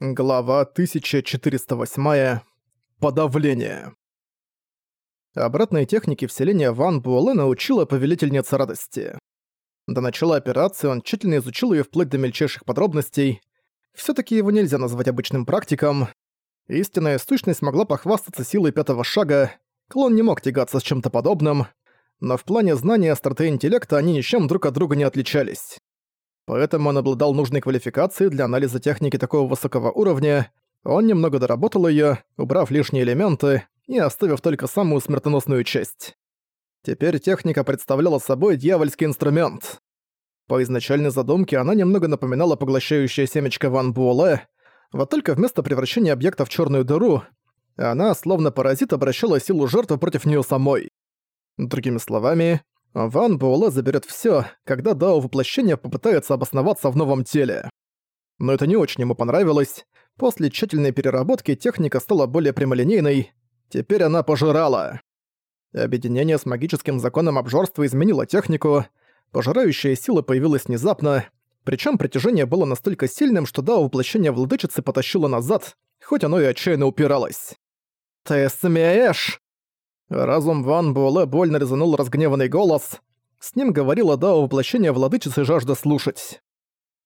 Глава 1408. Подавление. Обратные техники вселения Ван Буэлэ научила повелительница радости. До начала операции он тщательно изучил ее вплоть до мельчайших подробностей. все таки его нельзя назвать обычным практиком. Истинная сущность могла похвастаться силой пятого шага, клон не мог тягаться с чем-то подобным, но в плане знания остроты интеллекта они ничем друг от друга не отличались. Поэтому он обладал нужной квалификацией для анализа техники такого высокого уровня, он немного доработал её, убрав лишние элементы и оставив только самую смертоносную часть. Теперь техника представляла собой дьявольский инструмент. По изначальной задумке она немного напоминала поглощающее семечко Ван Буэлэ, вот только вместо превращения объекта в чёрную дыру, она, словно паразит, обращала силу жертвы против неё самой. Другими словами, Ван Буэлэ заберет всё, когда Дао воплощения попытается обосноваться в новом теле. Но это не очень ему понравилось. После тщательной переработки техника стала более прямолинейной. Теперь она пожирала. Объединение с магическим законом обжорства изменило технику. Пожирающая сила появилась внезапно, причем притяжение было настолько сильным, что Дао воплощение владычицы потащило назад, хоть оно и отчаянно упиралось. «Ты смеешь?» Разум Ван Буэлэ больно резанул разгневанный голос. С ним говорила Дао воплощение владычицы жажда слушать.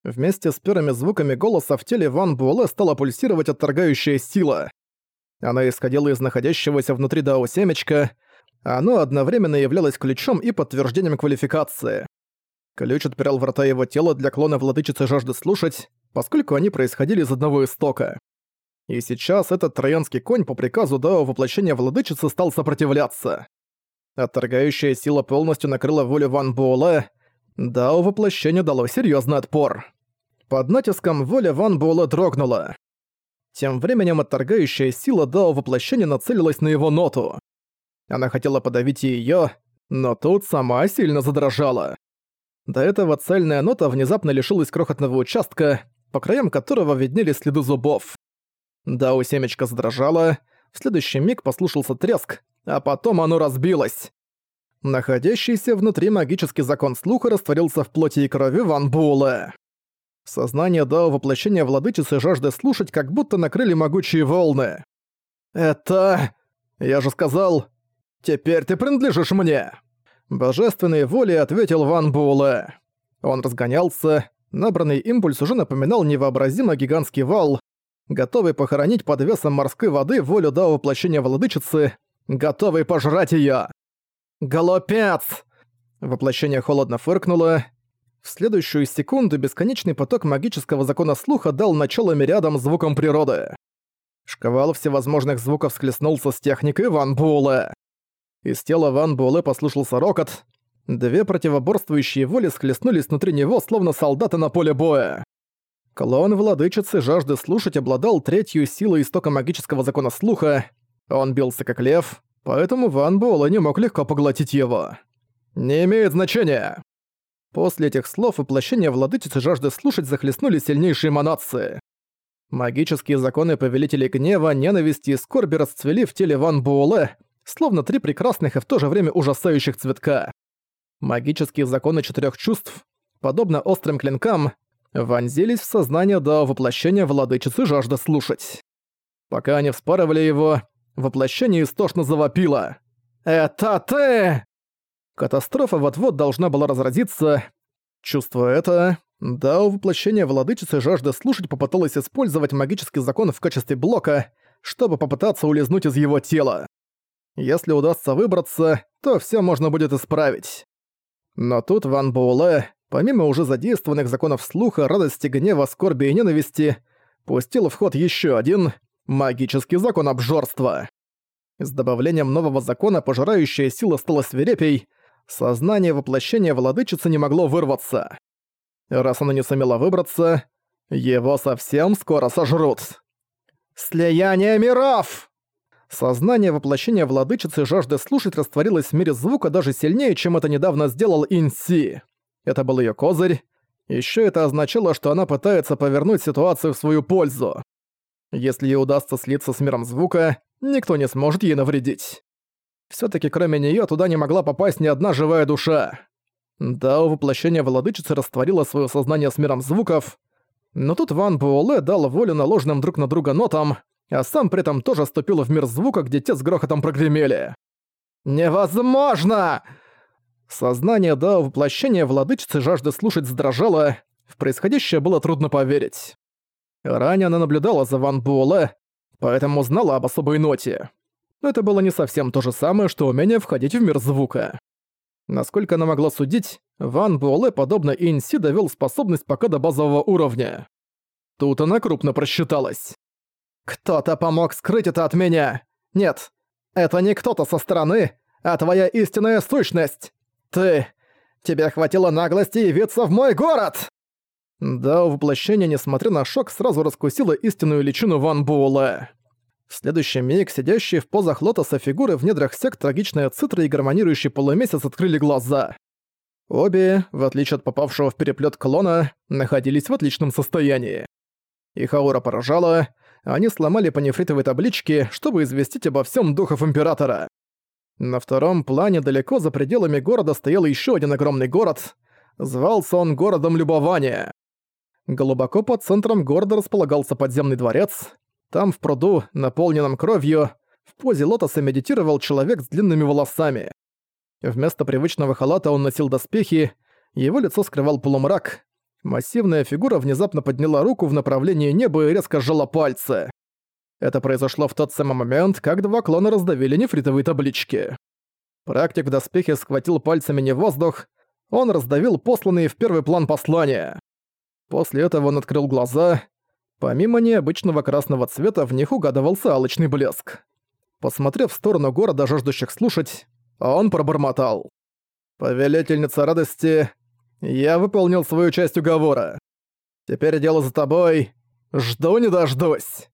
Вместе с первыми звуками голоса в теле Ван Буэлэ стала пульсировать отторгающая сила. Она исходила из находящегося внутри Дао семечка, оно одновременно являлось ключом и подтверждением квалификации. Ключ отпирал врата его тела для клона владычицы жажды слушать, поскольку они происходили из одного истока. И сейчас этот троянский конь по приказу Дао воплощения владычицы стал сопротивляться. Отторгающая сила полностью накрыла волю Ван Буэлэ, Дао воплощению дало серьезный отпор. Под натиском воля Ван Буэлэ дрогнула. Тем временем отторгающая сила Дао воплощения нацелилась на его ноту. Она хотела подавить ее, но тут сама сильно задрожала. До этого цельная нота внезапно лишилась крохотного участка, по краям которого виднелись следы зубов. Да, у семечка задрожало, в следующий миг послушался треск, а потом оно разбилось. Находящийся внутри магический закон слуха растворился в плоти и крови Ван Буэлэ. Сознание Дао воплощения владычицы жажды слушать как будто накрыли могучие волны. «Это... я же сказал... Теперь ты принадлежишь мне!» Божественной волей ответил Ван Буэлэ. Он разгонялся, набранный импульс уже напоминал невообразимо гигантский вал, готовый похоронить под весом морской воды волю до воплощения владычицы, готовый пожрать её. «Голопец!» Воплощение холодно фыркнуло. В следующую секунду бесконечный поток магического закона слуха дал начало мириадам звукам природы. Шквал всевозможных звуков схлестнулся с техникой Ван Буэлэ. Из тела Ван Буэлэ послушался рокот. Две противоборствующие воли схлестнулись внутри него, словно солдаты на поле боя. Клон владычицы жажды слушать обладал третью силой истока магического закона слуха. Он бился как лев, поэтому Ван Буэлэ не мог легко поглотить его. «Не имеет значения!» После этих слов воплощения владычицы жажды слушать захлестнули сильнейшие манации. Магические законы повелителей гнева, ненависти и скорби расцвели в теле Ван Буэлэ, словно три прекрасных и в то же время ужасающих цветка. Магические законы четырех чувств, подобно острым клинкам, вонзились в сознание до воплощения владычицы жажда слушать. Пока они вспарывали его, воплощение истошно завопило. «Это ты!» Катастрофа вот-вот должна была разразиться. Чувствуя это, Дао воплощение владычицы жажда слушать попыталась использовать магический закон в качестве блока, чтобы попытаться улизнуть из его тела. Если удастся выбраться, то все можно будет исправить. Но тут Ван Буэлэ, помимо уже задействованных законов слуха, радости, гнева, скорби и ненависти, пустил в ход еще один магический закон обжорства. С добавлением нового закона пожирающая сила стала свирепей, сознание воплощения владычицы не могло вырваться. Раз она не сумела выбраться, его совсем скоро сожрут. «Слияние миров!» Сознание воплощения владычицы жажды слушать растворилось в мире звука даже сильнее, чем это недавно сделал Инси. Это был ее козырь. Еще это означало, что она пытается повернуть ситуацию в свою пользу. Если ей удастся слиться с миром звука, никто не сможет ей навредить. все таки кроме нее туда не могла попасть ни одна живая душа. Да, воплощение владычицы растворило свое сознание с миром звуков. Но тут Ван Буэлэ дал волю наложенным друг на друга нотам, а сам при этом тоже ступил в мир звука, где те с грохотом прогремели. «Невозможно!» Сознание до воплощения владычицы жажды слушать задрожало, в происходящее было трудно поверить. Ранее она наблюдала за Ван Буэлэ, поэтому знала об особой ноте. Но это было не совсем то же самое, что умение входить в мир звука. Насколько она могла судить, Ван Буэлэ, подобно Инси, довел способность пока до базового уровня. Тут она крупно просчиталась. «Кто-то помог скрыть это от меня! Нет, это не кто-то со стороны, а твоя истинная сущность! Ты... Тебе хватило наглости явиться в мой город!» Да, воплощение, несмотря на шок, сразу раскусило истинную личину Ван Буэлэ. В следующий миг сидящие в позах лотоса фигуры в недрах сект трагичная цитра и гармонирующий полумесяц открыли глаза. Обе, в отличие от попавшего в переплет клона, находились в отличном состоянии. Их аура поражала, они сломали по нефритовой табличке, чтобы известить обо всем духов Императора. На втором плане далеко за пределами города стоял еще один огромный город. Звался он городом любования. Глубоко под центром города располагался подземный дворец. Там, в пруду, наполненном кровью, в позе лотоса медитировал человек с длинными волосами. Вместо привычного халата он носил доспехи, его лицо скрывал полумрак. Массивная фигура внезапно подняла руку в направлении неба и резко сжала пальцы. Это произошло в тот самый момент, как два клона раздавили нефритовые таблички. Практик в доспехе схватил пальцами не воздух, он раздавил посланные в первый план послания. После этого он открыл глаза, Помимо необычного красного цвета в них угадывался алчный блеск. Посмотрев в сторону города, жаждущих слушать, он пробормотал. «Повелительница радости, я выполнил свою часть уговора. Теперь дело за тобой. Жду не дождусь».